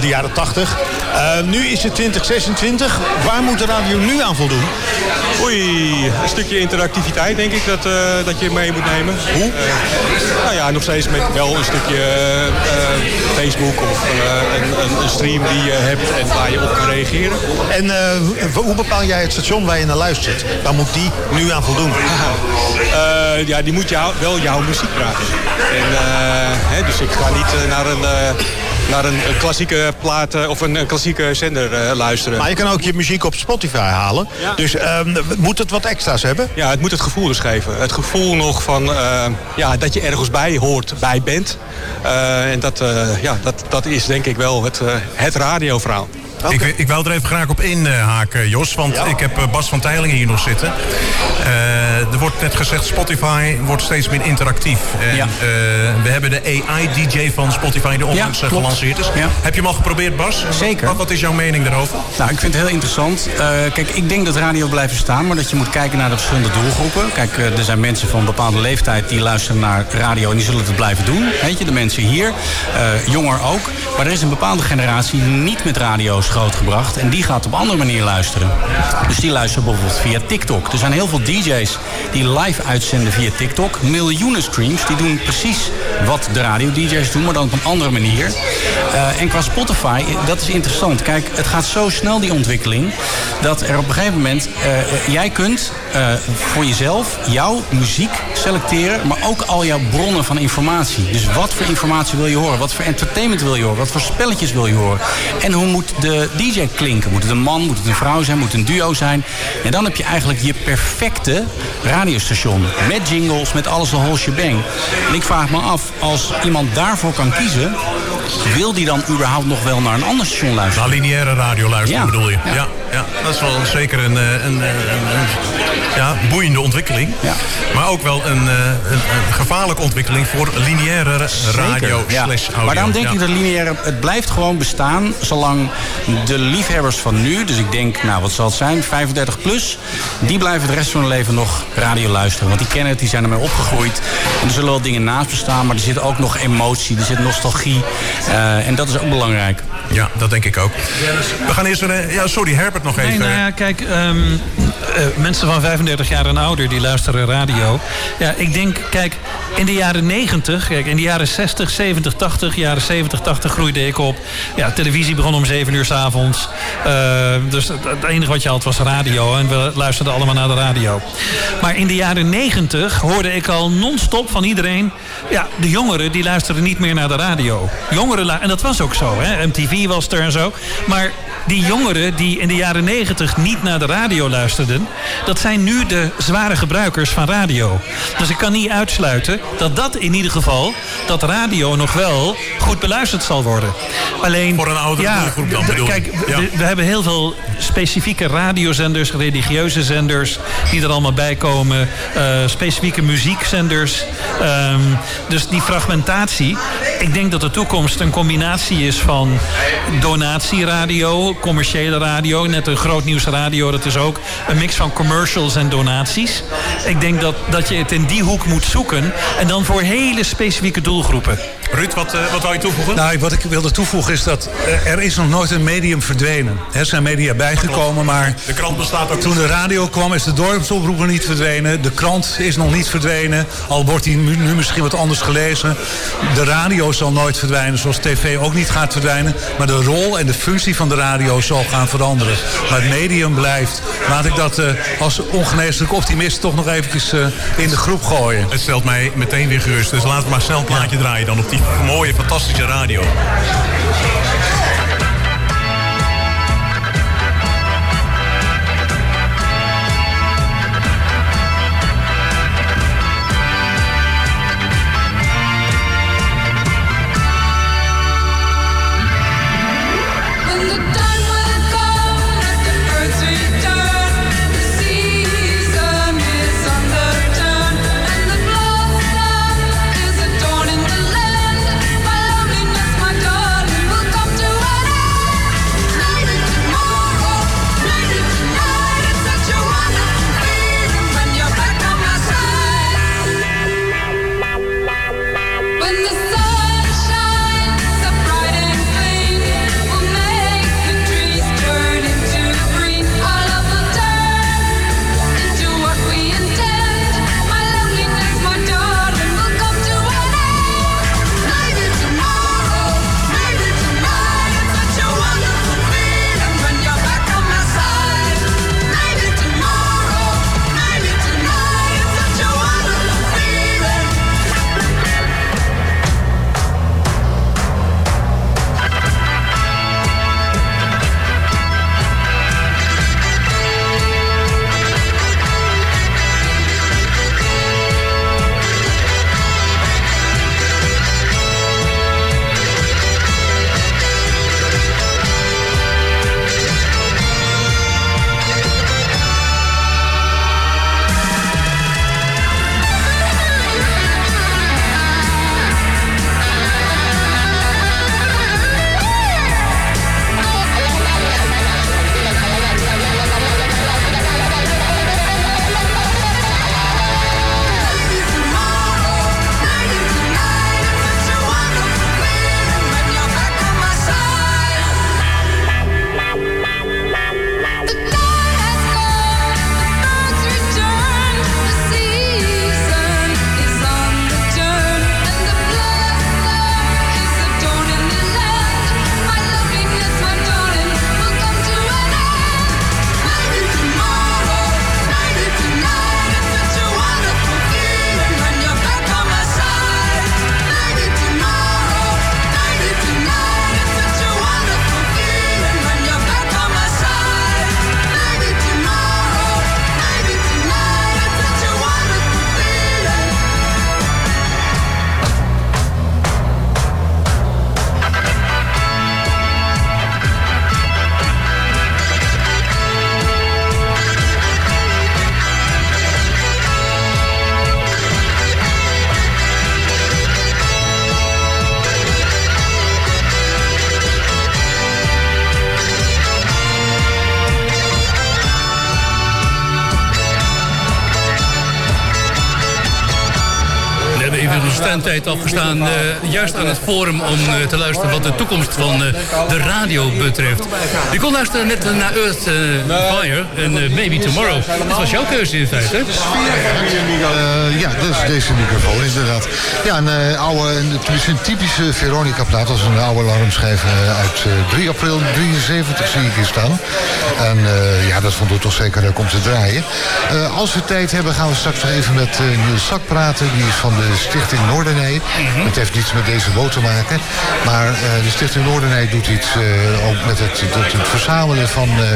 de jaren 80. Eh, nu is het 2026. Waar moet de radio nu aan voldoen? Oei, een stukje interactiviteit denk ik dat, eh, dat je mee moet nemen. Hoe? nou ja, nog steeds met wel een stukje eh, eh, Facebook of eh, een, een, een stream die je hebt en waar je op kan reageren. En eh, hoe bepaal jij het station waar je naar luistert? Waar moet die nu aan voldoen? Eh, ja, die moet jou, wel jouw muziek dragen. En, eh, hè, dus ik ga niet eh, naar een, eh, naar een, een klassieke plaat eh, of een, klassieke zender eh, luisteren. Maar je kan ook je muziek op Spotify halen. Dus ehm, moet het wat extra's hebben? Ja, het moet het gevoel dus geven. Het gevoel nog van eh, ja, dat je ergens bij hoort, bij bent. Eh, en dat, eh, ja, dat, dat is denk ik wel het, eh, het radioverhaal. Ik, ik wou er even graag op inhaken, Jos. Want ik heb eh, Bas van Teilingen hier nog zitten. Eh, er wordt net gezegd, Spotify wordt steeds meer interactief. En, Ja. eh, we hebben de AI-DJ van Spotify die onlangs Ja, eh, gelanceerd is. Heb je hem al geprobeerd, Bas? Zeker. Wat, wat is jouw mening daarover? Nou, ik vind het heel interessant. Eh, kijk, ik denk dat radio blijft staan, maar dat je moet kijken naar de verschillende doelgroepen. Kijk, eh, er zijn mensen van een bepaalde leeftijd die luisteren naar radio en die zullen het blijven doen. Weet je, de mensen hier, eh, jonger ook. Maar er is een bepaalde generatie niet met radio's en die gaat op andere manier luisteren. Dus die luisteren bijvoorbeeld via TikTok. Er zijn heel veel DJ's die live uitzenden via TikTok. Miljoenen streams, die doen precies wat de radio-DJ's doen, maar dan op een andere manier. Eh, en qua Spotify, dat is interessant. Kijk, het gaat zo snel die ontwikkeling, dat er op een gegeven moment, eh, jij kunt eh, voor jezelf jouw muziek selecteren, maar ook al jouw bronnen van informatie. Dus wat voor informatie wil je horen? Wat voor entertainment wil je horen? Wat voor spelletjes wil je horen? En hoe moet de DJ klinken? Moet het een man? Moet het een vrouw zijn? Moet het een duo zijn? En dan heb je eigenlijk je perfecte radiostation. Met jingles, met alles de whole shebang. En ik vraag me af, als iemand daarvoor kan kiezen... wil die dan überhaupt nog wel naar een ander station luisteren? Naar lineaire radio luisteren Ja. bedoel je? Ja. Ja. Ja, dat is wel zeker een, eh, een, een, ja, boeiende ontwikkeling. Maar ook wel een, eh, gevaarlijke ontwikkeling voor lineaire radio ja. slash audio. Maar daarom denk Ja. ik dat lineaire... Het blijft gewoon bestaan zolang de liefhebbers van nu... dus ik denk, nou wat zal het zijn, 35 plus... die blijven de rest van hun leven nog radio luisteren. Want die kennen het, die zijn ermee opgegroeid. En er zullen wel dingen naast bestaan... maar er zit ook nog emotie, er zit nostalgie. Eh, en dat is ook belangrijk. Ja, dat denk ik ook. We gaan eerst... weer, eh, ja, sorry, Herbert nog Nee, even. nou ja, kijk, ehm, eh, mensen van 35 jaar en ouder die luisteren radio. Ja, ik denk, kijk, in de jaren 90, kijk, in de jaren 60, 70, 80, jaren 70, 80 groeide ik op. Ja, televisie begon om 7 uur s'avonds. Uh, dus het, het enige wat je had was radio en we luisterden allemaal naar de radio. Maar in de jaren 90 hoorde ik al non-stop van iedereen. Ja, de jongeren die luisterden niet meer naar de radio. Jongeren, en dat was ook zo, hè? MTV was er en zo. Maar die jongeren die in de jaren 90 niet naar de radio luisterden, dat zijn nu de zware gebruikers van radio. Dus ik kan niet uitsluiten dat dat in ieder geval, dat radio nog wel goed beluisterd zal worden. Alleen, Voor een oudere ja, doelgroep dan, bedoel? Kijk, we- Ja. we, we hebben heel veel specifieke radiozenders, religieuze zenders die er allemaal bij komen, eh, specifieke muziekzenders. Ehm, dus die fragmentatie, ik denk dat de toekomst een combinatie is van donatieradio, commerciële radio, net een groot nieuwsradio, dat is ook een mix van commercials en donaties. Ik denk dat, dat je het in die hoek moet zoeken en dan voor hele specifieke doelgroepen. Ruud, wat, eh, wat wou je toevoegen? Nou, wat ik wilde toevoegen is dat eh, er is nog nooit een medium verdwenen. Er zijn media bijgekomen, maar De krant bestaat ook toen de radio kwam is de dorpsomroep nog niet verdwenen. De krant is nog niet verdwenen, al wordt die nu, misschien wat anders gelezen. De radio zal nooit verdwijnen, zoals tv ook niet gaat verdwijnen. Maar de rol en de functie van de radio zal gaan veranderen. Maar het medium blijft. Laat ik dat eh, als ongeneeslijk optimist toch nog eventjes in de groep gooien. Het stelt mij meteen weer gerust. Dus we maar snel plaatje draaien dan op die mooie, fantastische radio. Onze stemtijd afgestaan. eh, juist aan het forum om eh, te luisteren wat de toekomst van eh, de radio betreft. Je kon luisteren net naar Earth Fire en Maybe Tomorrow. Dat was jouw keuze in feite. Ja, is deze microfoon inderdaad. Ja, een oude, tenminste een typische Veronica-plaat. Is een oude alarmschijf uit eh, 3 april 73 zie ik hier staan. En ja, dat vond ik toch zeker leuk om te draaien. Als we tijd hebben gaan we straks even met Niels Zak praten. Die is van de Stichting Noordenij. Het heeft niets met deze boot te maken. Maar eh, de Stichting Noordenij doet iets eh, ook met het, het, het verzamelen van, eh,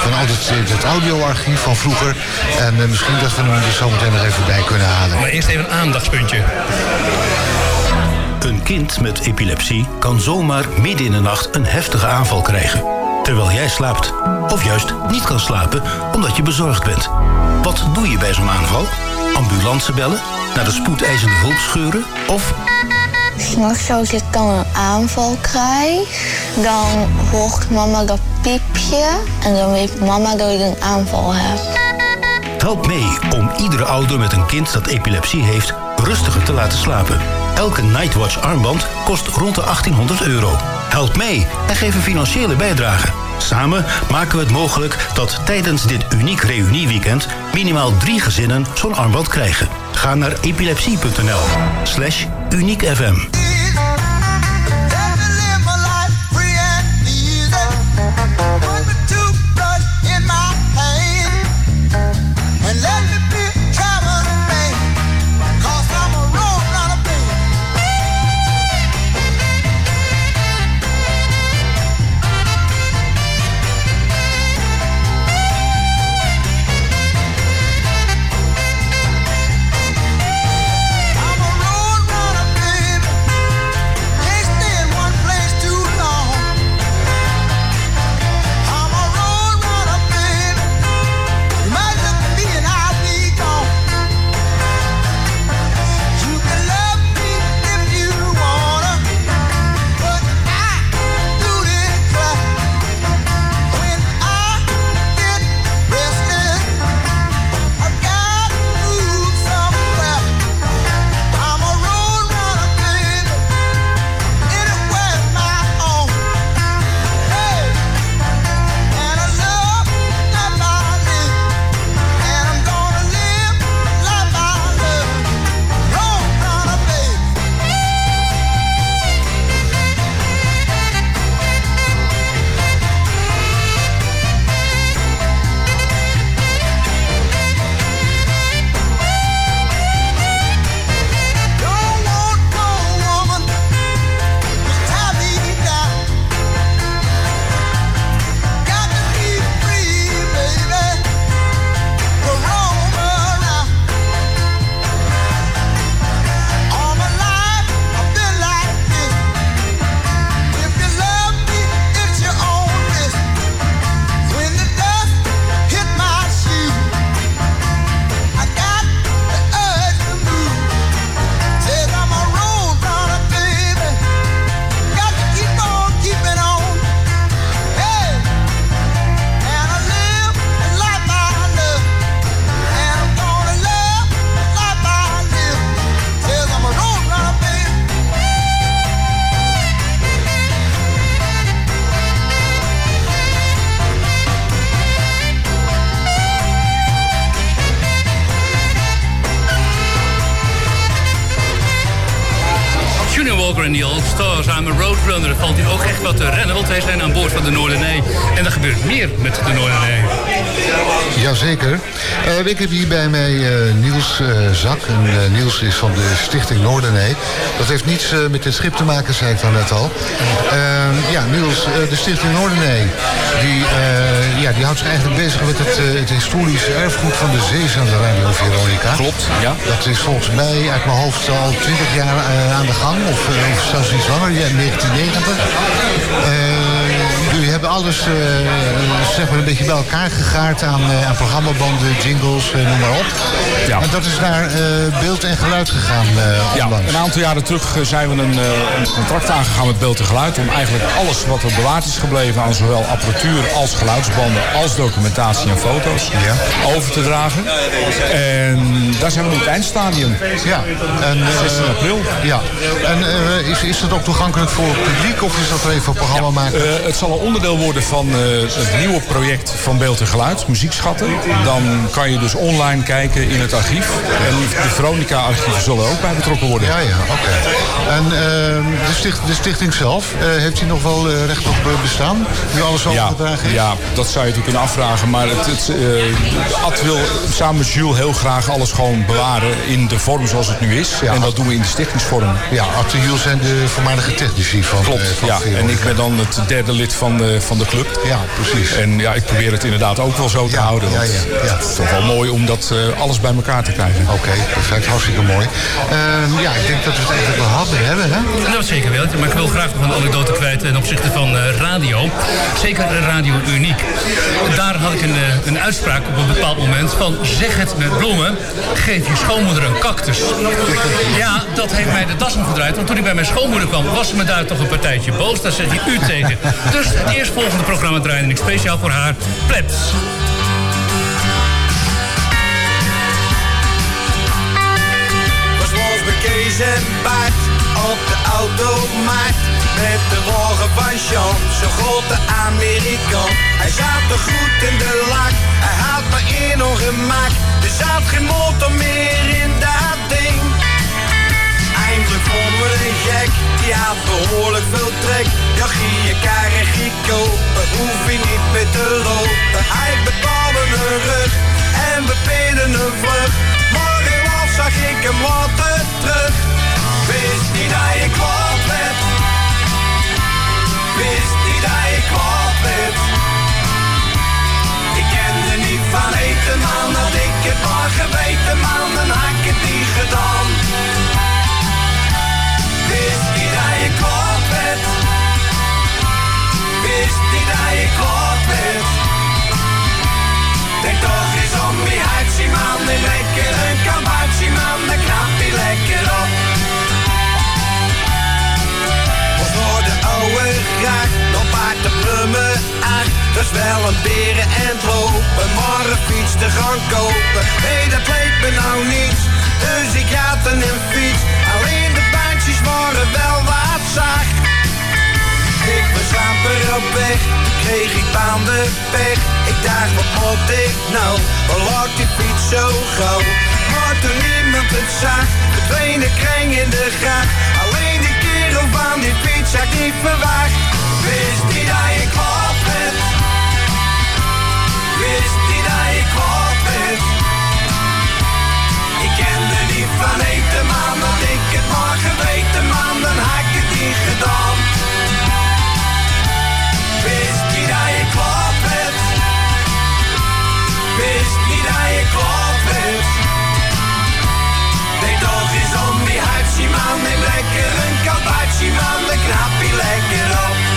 van al het, het audioarchief van vroeger. En eh, misschien dat we hem er zo meteen nog even bij kunnen halen. Maar eerst even een aandachtspuntje. Een kind met epilepsie kan zomaar midden in de nacht een heftige aanval krijgen. Terwijl jij slaapt. Of juist niet kan slapen omdat je bezorgd bent. Wat doe je bij zo'n aanval? Ambulance bellen? Naar de spoedeisende hulp scheuren? Of S'nachts als ik dan een aanval krijg, dan hoort mama dat piepje en dan weet mama dat ik een aanval heb. help mee om iedere ouder met een kind dat epilepsie heeft rustiger te laten slapen. Elke Nightwatch armband kost rond de 1800 euro. Help mee en geef een financiële bijdrage. Samen maken we het mogelijk dat tijdens dit uniek reunieweekend minimaal drie gezinnen zo'n armband krijgen. Ga naar epilepsie.nl slash uniekfm. En, eh, Niels is van de Stichting Noordenee. Dat heeft niets eh, met dit schip te maken, zei ik dan net al. Eh, ja, Niels, eh, de Stichting Noordenee... Die, ja, die houdt zich eigenlijk bezig met het, het historische erfgoed van de zeezender Radio Veronica. Klopt, ja. Dat is volgens mij uit mijn hoofd al 20 jaar aan de gang. Of, of zelfs iets langer, ja, 1990. Jullie hebben alles eh, zeg maar een beetje bij elkaar gegaard aan, eh, aan programmabanden, jingles, eh, noem maar op. Ja. En dat is naar beeld en geluid gegaan Ja, onlangs. een aantal jaren terug zijn we een, een contract aangegaan met Beeld en Geluid... om eigenlijk alles wat er bewaard is gebleven aan zowel apparatuur als geluidsbanden... als documentatie en foto's over te dragen. En daar zijn we nu in het eindstadium. Ja, en, eh, 16 april. Ja, en is, is dat ook toegankelijk voor het publiek of is dat alleen voor programma maken? Het zal een onderdeel worden van eh, het nieuwe project van Beeld en Geluid, Muziekschatten. Dan kan je dus online kijken in het archief. En de Veronica-archieven zullen er ook bij betrokken worden. Ja, ja, oké. En ehm, de, sticht, de stichting zelf, eh, heeft hij nog wel eh, recht op eh, bestaan? Nu alles Ja, overgedragen is? ja, dat zou je natuurlijk kunnen afvragen. Maar het, het, eh, Ad wil samen met Jules heel graag alles gewoon bewaren in de vorm zoals het nu is. en dat doen we in de stichtingsvorm. Ja, Ad en Jules zijn de voormalige technici van Klopt, eh, van ja. En ik ben dan het derde lid van de, van de club. Ja, precies. En ja, ik probeer het inderdaad ook wel zo te houden. ja, ja, ja. Het is toch wel mooi om dat eh, alles bij elkaar te krijgen. Oké, perfect. Hartstikke mooi. Ehm, ja, ik denk dat we het eigenlijk wel hadden hebben, hè? Nou, zeker wel. Maar ik wil graag nog een anekdote kwijt ten opzichte van eh, radio. Zeker eh, Radio Uniek. Daar had ik een, eh, een uitspraak op een bepaald moment van... zeg het met bloemen, geef je schoonmoeder een cactus. Ja, dat heeft mij de das omgedraaid. Want toen ik bij mijn schoonmoeder kwam, was ze me daar toch een partijtje boos. Daar zeg je u tegen. Dus het eerstvolgende programma draaide ik speciaal voor haar. Plebs. was los bij Kees en Bart op de automarkt. Met de wagen van Jean, zo'n grote Amerikaan. Hij zat er goed in de lak, hij had me in ongemak. Er zat geen motor meer in ding. Een gek, die had behoorlijk veel trek. Ja, gie je krijg kopen, hoef je niet meer te lopen. Hij betaalde een rug en we peden een vlucht. Maar helaas zag ik hem later terug. Wist niet dat je kwaad. Wist niet dat je kwaad werd. Ik kende niet van eten, man. Toch eens om die hartje, man. Een kabaatje, man. Dan knap je lekker op. Was voor de oude graag, nog paard de acht. Dat is wel een beren en lopen, maar een fiets te gaan kopen. Nee, dat leek me nou niets, dus ik had een fiets. Alleen de bandjes waren wel wat zacht. Ik was amper op weg, kreeg ik bandenpech. Ik dacht, wat moet ik nou? Waar lag die fiets zo gauw? Maar toen niemand het zag, verdween de kring in de gracht. Alleen die kerel van die fiets had ik niet verwacht. Wist niet dat je kwaad werd. Wist niet dat je kwaad werd. Ik kende niet van eten, man. Had ik het maar geweten, man, dan had ik het niet gedaan. Wist niet dat je werd. Denk toch eens om die hartje, man. Neem lekker een kabaatje, man. Knap lekker op.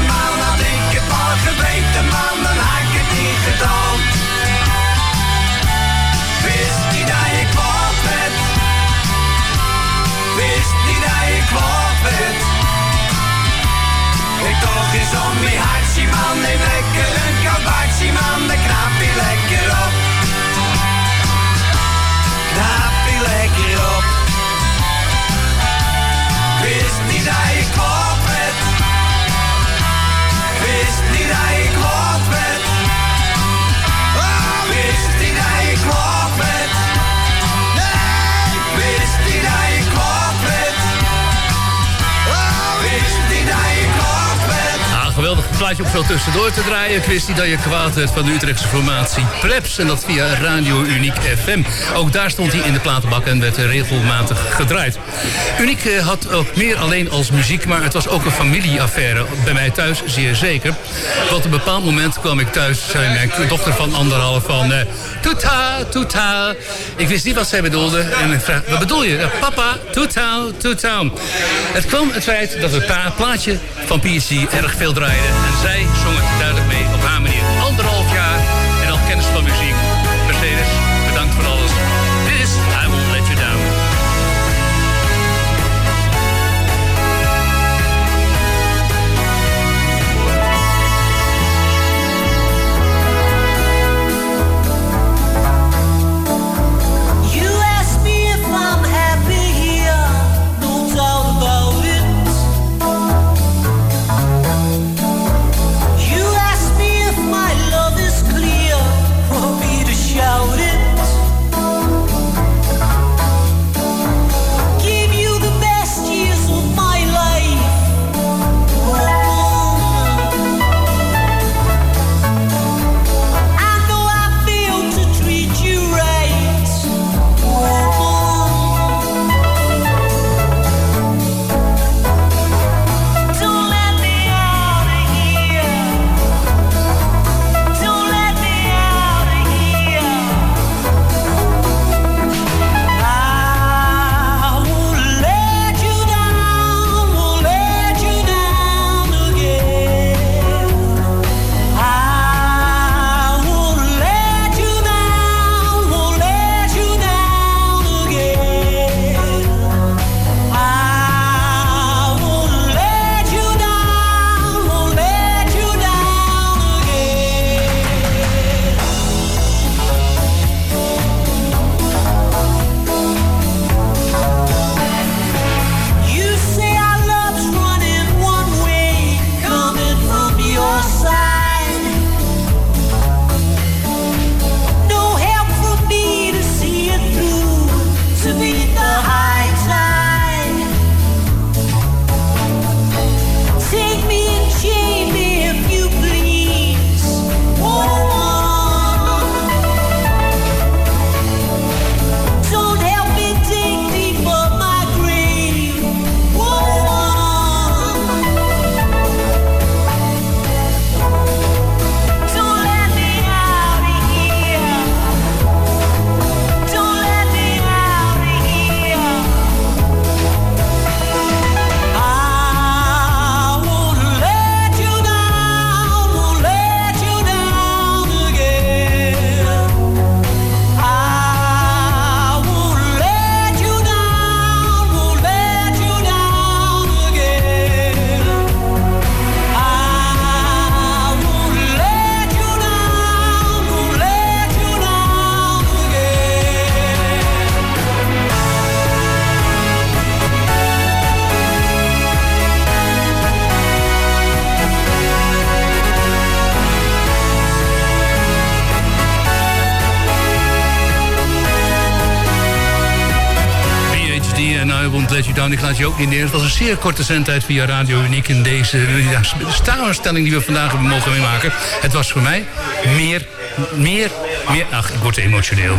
geweten, maar had ik het maar geweten, maan, dan had ik het niet gedaan. Wist niet dat ik wat werd. Wist niet dat ik wat werd. Ik toch eens om die hartje, man, neem lekker een kabakje, man, plaatje om zo tussendoor te draaien. Niet dat je kwaad werd van de Utrechtse formatie Plebs. En dat via Radio Uniek FM. Ook daar stond hij in de platenbak en werd regelmatig gedraaid. Uniek eh, had ook meer alleen als muziek, maar het was ook een familieaffaire. Bij mij thuis zeer zeker. Want op een bepaald moment kwam ik thuis, zei mijn dochter van anderhalf van... eh toeta, toeta. Ik wist niet wat zij bedoelde. En ik vraag, wat bedoel je? Papa, toeta, toeta. Het kwam het feit dat het plaatje van PSC erg veel draaide. Zij zong het Ook niet neer. Het was een zeer korte zendtijd via Radio Uniek in deze ja, samenstelling die we vandaag mogen meemaken. Het was voor mij meer, meer, meer... Ach, ik word emotioneel.